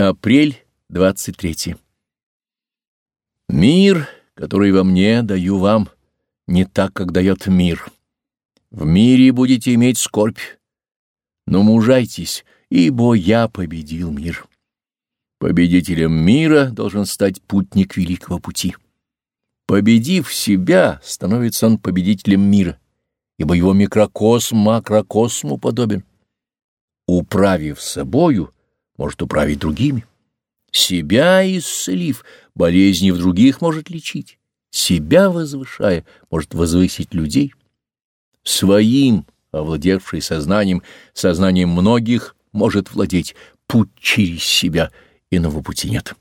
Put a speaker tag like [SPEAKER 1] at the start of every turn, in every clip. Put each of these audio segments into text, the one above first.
[SPEAKER 1] Апрель 23. Мир, который во мне даю вам, не так, как дает мир. В мире будете иметь скорбь, но мужайтесь, ибо я победил мир. Победителем мира должен стать путник великого пути. Победив себя, становится он победителем мира, ибо его микрокосм макрокосму подобен. Управив собою, может управить другими. Себя исцелив, болезни в других может лечить. Себя возвышая, может возвысить людей. Своим, овладевший сознанием, сознанием многих, может владеть. Путь через себя, иного пути нет.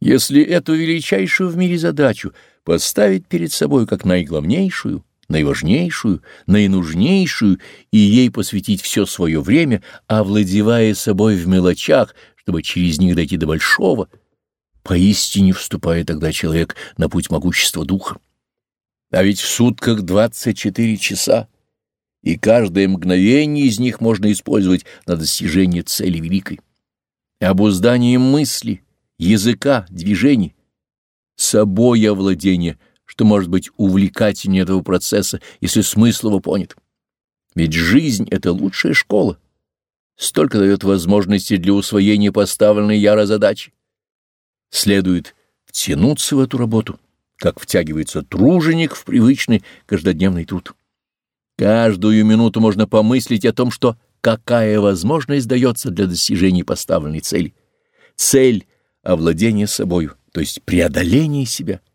[SPEAKER 1] Если эту величайшую в мире задачу поставить перед собой как наиглавнейшую, наиважнейшую, наинужнейшую и ей посвятить все свое время, овладевая собой в мелочах, чтобы через них дойти до большого, поистине вступает тогда человек на путь могущества духа. А ведь в сутках 24 часа, и каждое мгновение из них можно использовать на достижение цели великой. Обуздание мысли, языка, движений, собой овладение — что может быть увлекательнее этого процесса, если смысл его понят. Ведь жизнь — это лучшая школа. Столько дает возможности для усвоения поставленной яро задачи. Следует втянуться в эту работу, как втягивается труженик в привычный каждодневный труд. Каждую минуту можно помыслить о том, что какая возможность дается для достижения поставленной цели. Цель — овладение собою, то есть преодоление себя —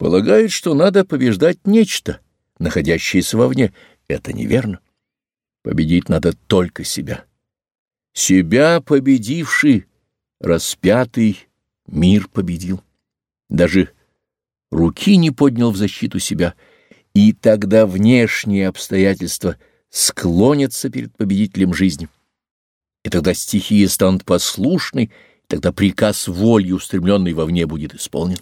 [SPEAKER 1] Полагают, что надо побеждать нечто, находящееся вовне. Это неверно. Победить надо только себя. Себя победивший, распятый, мир победил. Даже руки не поднял в защиту себя, и тогда внешние обстоятельства склонятся перед победителем жизни. И тогда стихии станут послушны, и тогда приказ воли, устремленный вовне, будет исполнен.